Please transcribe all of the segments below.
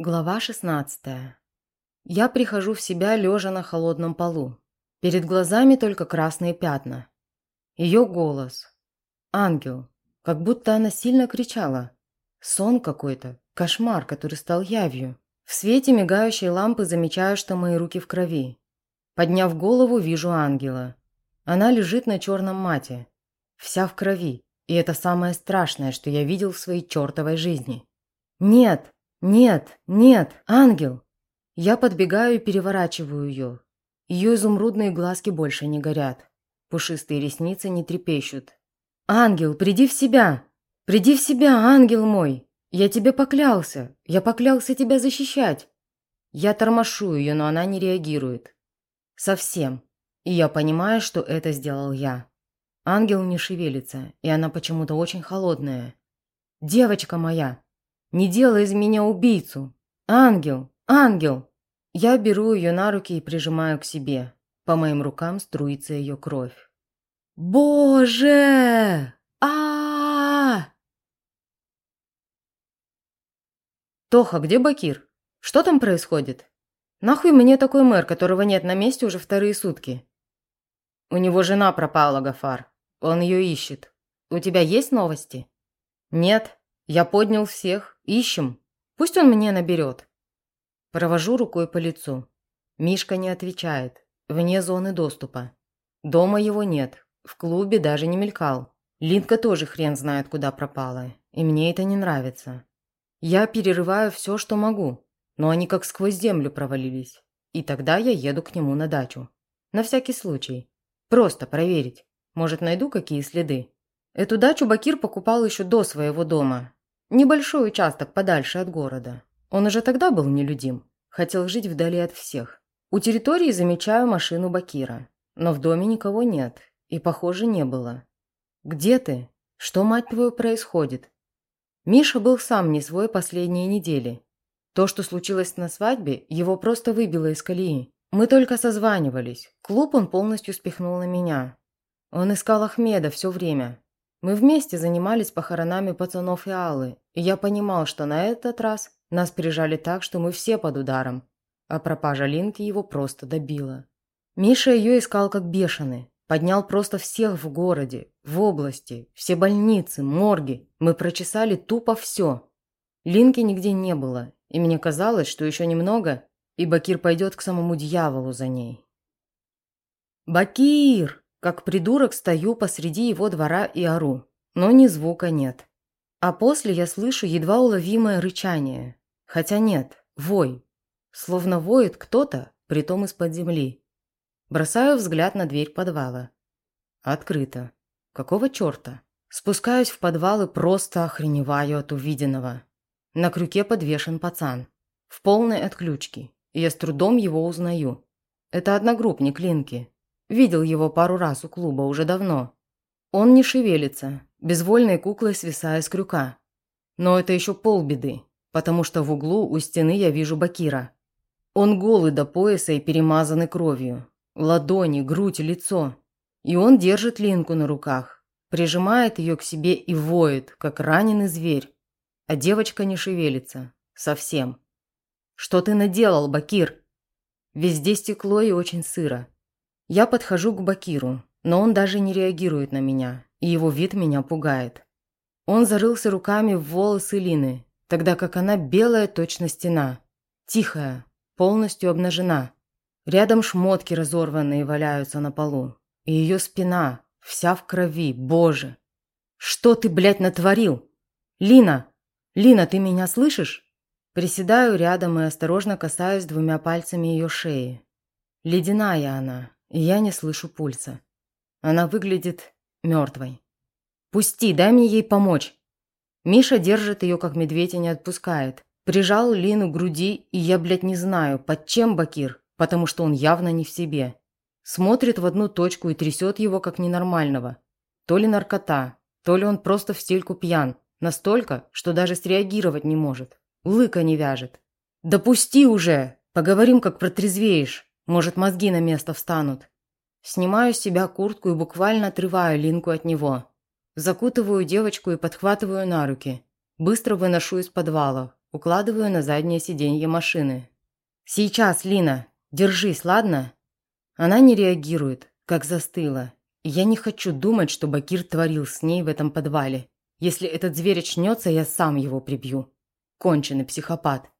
Глава 16. Я прихожу в себя, лежа на холодном полу. Перед глазами только красные пятна. Ее голос. Ангел. Как будто она сильно кричала. Сон какой-то. Кошмар, который стал явью. В свете мигающей лампы замечаю, что мои руки в крови. Подняв голову, вижу ангела. Она лежит на черном мате. Вся в крови. И это самое страшное, что я видел в своей чертовой жизни. «Нет!» «Нет, нет, ангел!» Я подбегаю и переворачиваю ее. Ее изумрудные глазки больше не горят. Пушистые ресницы не трепещут. «Ангел, приди в себя! Приди в себя, ангел мой! Я тебе поклялся! Я поклялся тебя защищать!» Я тормошу ее, но она не реагирует. Совсем. И я понимаю, что это сделал я. Ангел не шевелится, и она почему-то очень холодная. «Девочка моя!» Не делай из меня убийцу! Ангел! Ангел!» Я беру ее на руки и прижимаю к себе. По моим рукам струится ее кровь. «Боже! а «Тоха, где Бакир? Что там происходит? Нахуй мне такой мэр, которого нет на месте уже вторые сутки?» «У него жена пропала, Гафар. Он ее ищет. У тебя есть новости?» «Нет. Я поднял всех. Ищем. Пусть он мне наберет. Провожу рукой по лицу. Мишка не отвечает. Вне зоны доступа. Дома его нет. В клубе даже не мелькал. Линка тоже хрен знает, куда пропала. И мне это не нравится. Я перерываю все, что могу. Но они как сквозь землю провалились. И тогда я еду к нему на дачу. На всякий случай. Просто проверить. Может, найду какие следы. Эту дачу Бакир покупал еще до своего дома, Небольшой участок подальше от города. Он уже тогда был нелюдим. Хотел жить вдали от всех. У территории замечаю машину Бакира. Но в доме никого нет. И, похоже, не было. «Где ты? Что, мать твою, происходит?» Миша был сам не свой последние недели. То, что случилось на свадьбе, его просто выбило из колеи. Мы только созванивались. Клуб он полностью спихнул на меня. Он искал Ахмеда все время. Мы вместе занимались похоронами пацанов и Аллы, и я понимал, что на этот раз нас прижали так, что мы все под ударом, а пропажа Линки его просто добила. Миша ее искал как бешеный, поднял просто всех в городе, в области, все больницы, морги. Мы прочесали тупо все. Линки нигде не было, и мне казалось, что еще немного, и Бакир пойдет к самому дьяволу за ней. «Бакир!» Как придурок стою посреди его двора и ору, но ни звука нет. А после я слышу едва уловимое рычание. Хотя нет, вой. Словно воет кто-то, притом из-под земли. Бросаю взгляд на дверь подвала. Открыто. Какого черта? Спускаюсь в подвал и просто охреневаю от увиденного. На крюке подвешен пацан. В полной отключке. Я с трудом его узнаю. Это одногруппник Линки. Видел его пару раз у клуба уже давно. Он не шевелится, безвольной куклой свисая с крюка. Но это еще полбеды, потому что в углу у стены я вижу Бакира. Он голый до пояса и перемазанный кровью. Ладони, грудь, лицо. И он держит Линку на руках, прижимает ее к себе и воет, как раненый зверь. А девочка не шевелится. Совсем. «Что ты наделал, Бакир?» Везде стекло и очень сыро. Я подхожу к Бакиру, но он даже не реагирует на меня, и его вид меня пугает. Он зарылся руками в волосы Лины, тогда как она белая точно стена, тихая, полностью обнажена. Рядом шмотки разорванные валяются на полу, и ее спина вся в крови, боже. Что ты, блядь, натворил? Лина! Лина, ты меня слышишь? Приседаю рядом и осторожно касаюсь двумя пальцами ее шеи. Ледяная она, я не слышу пульса. Она выглядит мертвой. «Пусти, дай мне ей помочь!» Миша держит ее, как медведь, и не отпускает. Прижал Лину к груди, и я, блядь, не знаю, под чем Бакир, потому что он явно не в себе. Смотрит в одну точку и трясет его, как ненормального. То ли наркота, то ли он просто в стельку пьян. Настолько, что даже среагировать не может. Лыка не вяжет. «Да пусти уже! Поговорим, как протрезвеешь!» Может, мозги на место встанут. Снимаю с себя куртку и буквально отрываю Линку от него. Закутываю девочку и подхватываю на руки. Быстро выношу из подвала. укладываю на заднее сиденье машины. «Сейчас, Лина! Держись, ладно?» Она не реагирует, как застыла. Я не хочу думать, что Бакир творил с ней в этом подвале. Если этот зверь очнется, я сам его прибью. Конченый психопат.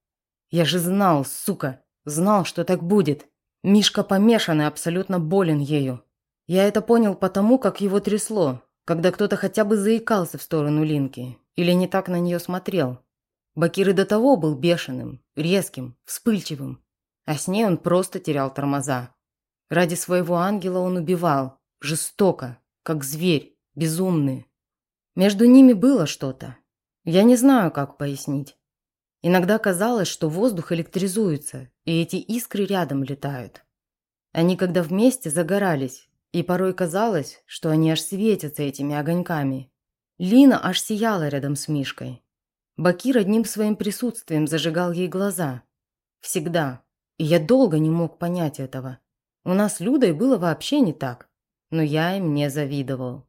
Я же знал, сука, знал, что так будет. Мишка помешан и абсолютно болен ею. Я это понял потому, как его трясло, когда кто-то хотя бы заикался в сторону Линки или не так на нее смотрел. Бакир и до того был бешеным, резким, вспыльчивым, а с ней он просто терял тормоза. Ради своего ангела он убивал, жестоко, как зверь, безумный. Между ними было что-то. Я не знаю, как пояснить. Иногда казалось, что воздух электризуется, и эти искры рядом летают. Они когда вместе загорались, и порой казалось, что они аж светятся этими огоньками. Лина аж сияла рядом с Мишкой. Бакир одним своим присутствием зажигал ей глаза. Всегда. И я долго не мог понять этого. У нас с Людой было вообще не так. Но я им не завидовал.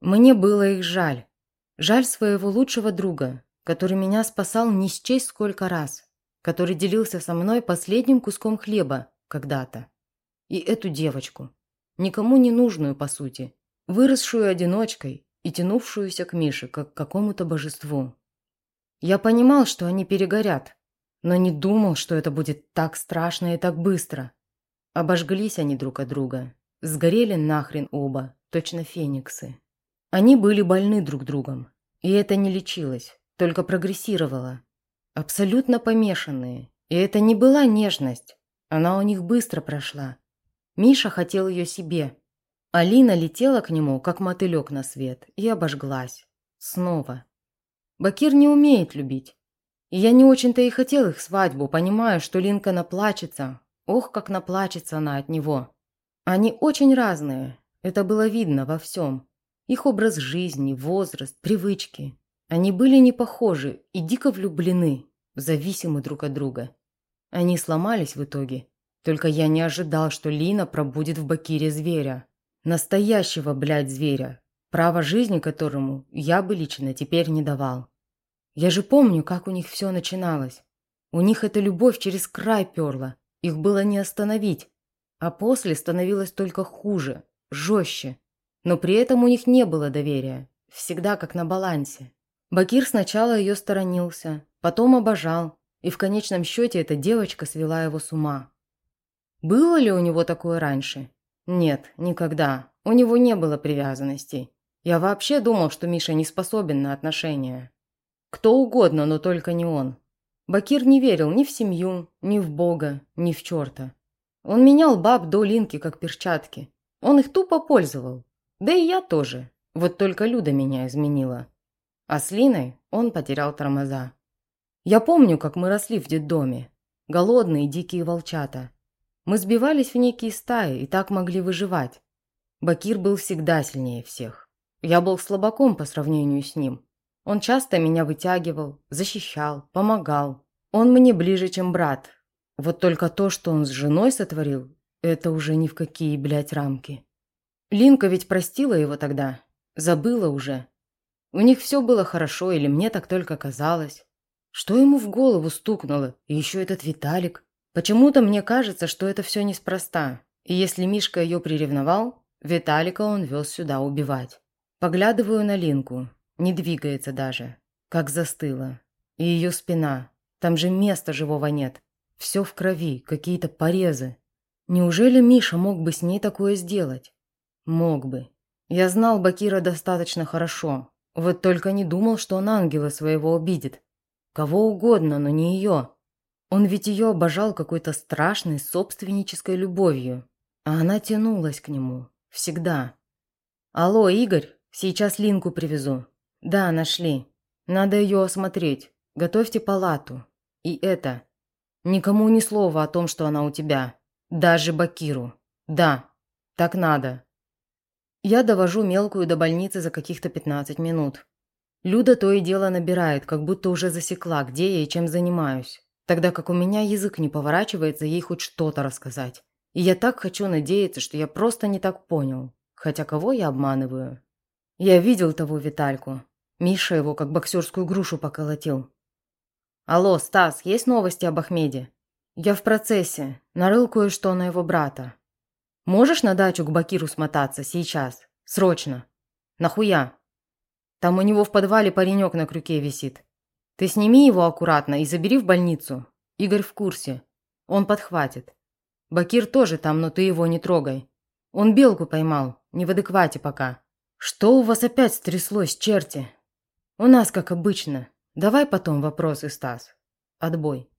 Мне было их жаль. Жаль своего лучшего друга, который меня спасал не счесть сколько раз, который делился со мной последним куском хлеба когда-то. И эту девочку, никому не нужную по сути, выросшую одиночкой и тянувшуюся к Мише, как к какому-то божеству. Я понимал, что они перегорят, но не думал, что это будет так страшно и так быстро. Обожглись они друг от друга, сгорели нахрен оба, точно фениксы. Они были больны друг другом, и это не лечилось, только прогрессировала. Абсолютно помешанные. И это не была нежность. Она у них быстро прошла. Миша хотел ее себе. Алина летела к нему, как мотылек на свет, и обожглась. Снова. Бакир не умеет любить. И я не очень-то и хотел их свадьбу, понимая, что Линка наплачется. Ох, как наплачется она от него. Они очень разные. Это было видно во всем. Их образ жизни, возраст, привычки. Они были не похожи и дико влюблены, зависимы друг от друга. Они сломались в итоге. Только я не ожидал, что Лина пробудет в Бакире зверя. Настоящего, блядь, зверя. Право жизни которому я бы лично теперь не давал. Я же помню, как у них все начиналось. У них эта любовь через край перла. Их было не остановить. А после становилось только хуже, жестче. Но при этом у них не было доверия. Всегда как на балансе. Бакир сначала ее сторонился, потом обожал, и в конечном счете эта девочка свела его с ума. Было ли у него такое раньше? Нет, никогда. У него не было привязанностей. Я вообще думал, что Миша не способен на отношения. Кто угодно, но только не он. Бакир не верил ни в семью, ни в Бога, ни в черта. Он менял баб до Линки, как перчатки. Он их тупо пользовал. Да и я тоже. Вот только Люда меня изменила. А с Линой он потерял тормоза. Я помню, как мы росли в детдоме. Голодные дикие волчата. Мы сбивались в некие стаи и так могли выживать. Бакир был всегда сильнее всех. Я был слабаком по сравнению с ним. Он часто меня вытягивал, защищал, помогал. Он мне ближе, чем брат. Вот только то, что он с женой сотворил, это уже ни в какие, блядь, рамки. Линка ведь простила его тогда. Забыла уже. У них все было хорошо, или мне так только казалось. Что ему в голову стукнуло? И еще этот Виталик. Почему-то мне кажется, что это все неспроста. И если Мишка ее приревновал, Виталика он вез сюда убивать. Поглядываю на Линку. Не двигается даже. Как застыла. И ее спина. Там же места живого нет. Все в крови, какие-то порезы. Неужели Миша мог бы с ней такое сделать? Мог бы. Я знал Бакира достаточно хорошо, вот только не думал, что он ангела своего обидит. Кого угодно, но не ее. Он ведь ее обожал какой-то страшной собственнической любовью. А она тянулась к нему. Всегда. «Алло, Игорь, сейчас Линку привезу». «Да, нашли. Надо ее осмотреть. Готовьте палату. И это. Никому ни слова о том, что она у тебя. Даже Бакиру. Да, так надо». Я довожу мелкую до больницы за каких-то 15 минут. Люда то и дело набирает, как будто уже засекла, где я и чем занимаюсь. Тогда как у меня язык не поворачивается ей хоть что-то рассказать. И я так хочу надеяться, что я просто не так понял. Хотя кого я обманываю? Я видел того Витальку. Миша его как боксерскую грушу поколотил. Алло, Стас, есть новости об Ахмеде? Я в процессе. Нарыл кое-что на его брата. Можешь на дачу к Бакиру смотаться сейчас? Срочно. Нахуя? Там у него в подвале паренек на крюке висит. Ты сними его аккуратно и забери в больницу. Игорь в курсе. Он подхватит. Бакир тоже там, но ты его не трогай. Он белку поймал, не в адеквате пока. Что у вас опять стряслось, черти? У нас как обычно. Давай потом вопросы, Стас. Отбой.